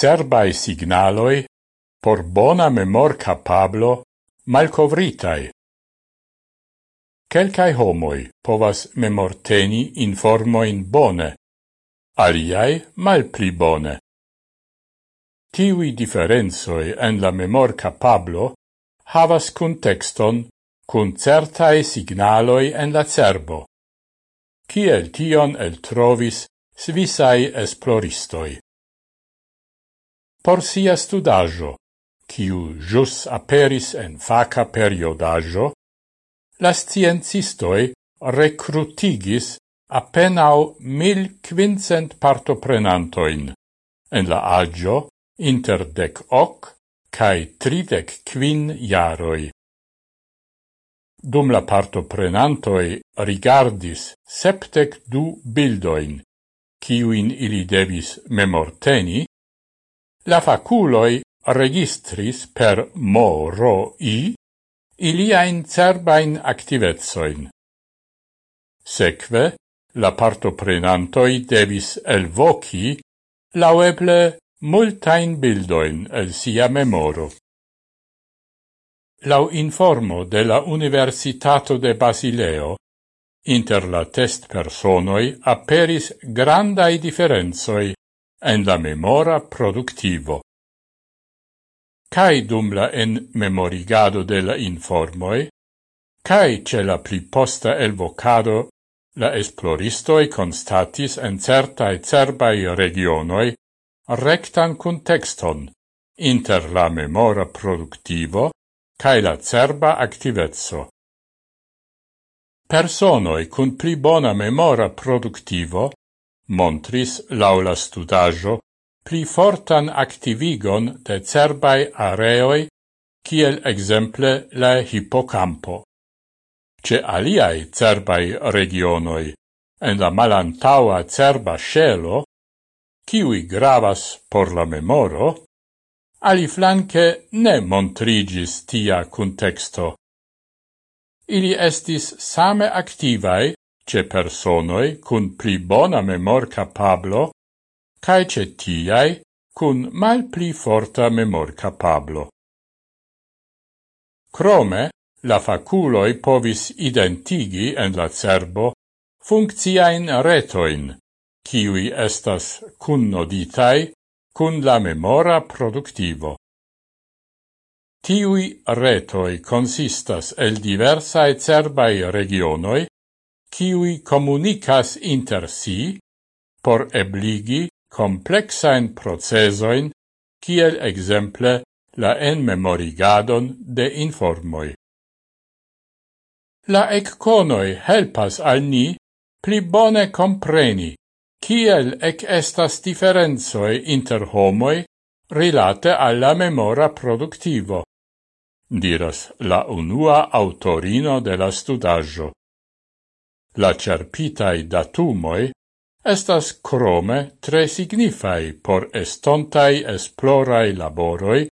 cerbai signaloi por bona memor capablo malcovritai. Quelcae homoi povas memorteni informoin bone, aliai mal pli bone. Tivi differenzoi en la memor capablo havas contexton cun certae signaloi en la cerbo. Ciel tion el trovis svisai esploristoi por sia studaggio, quiu jus aperis en faca periodaggio, la sciencistoi recrutigis appenao mil quincent partoprenantoin, en la agio inter dec hoc cae tridec quin jaroi. Dum la partoprenantoi rigardis septec du bildoin, quiuin ili devis memorteni, La faculoi registris per MOROI iliain cerbain activezoin. Seque, la partoprenantoi devis elvoci laueble multain bildoin el sia memoro. Lau informo de la Universitato de Basileo, inter la test personoi aperis grandai differenzoi en la memora productivo. Cai dum la en memorigado de la informoi, cai ce la pli posta elvocado, la esploristoi constatis en certae cerbai regionoi rectan contexton inter la memora productivo cae la cerba activezzo. Personoi cun pli bona memora productivo montris laula studajo pli fortan activigon de cerbai areoi, kiel exemple la hippocampo. Ce aliai cerbai regionoi, en la malantaua cerba scelo, kiwi gravas por la memoro, ali flanque ne montrigis tia contexto. Ili estis same activai ce personoi cun pli bona memor capablo, cae ce tiai cun mal pli forta memor capablo. Crome, la faculoi povis identigi en la cerbo funcciain retoin, kiui estas cun noditai cun la memora productivo. Tiui retoi consistas el diversae cerbai regionoi kiui comunicas inter si por ebligi complexain procesoin kiel exemple la enmemorigadon de informoi. La ecconoi helpas al ni pli bone compreni kiel ec estas differenzoi inter homoi rilate alla memora productivo, diras la unua autorino de la studaggio. La cerpitai datumoi estas crome tre signifai por estontai esplorai laboroi,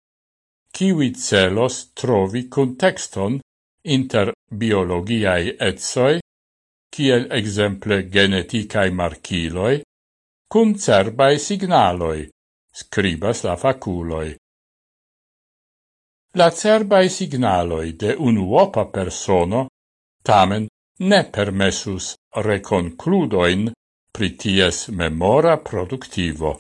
kiwi celos trovi contexton inter biologiai etsoi, kiel exemple geneticae marciloi, cun cerbae signaloi, scribas la faculoi. La cerbae signaloi de unuopa persono tamen ne permessus reconcludoin pri ties memora productivo.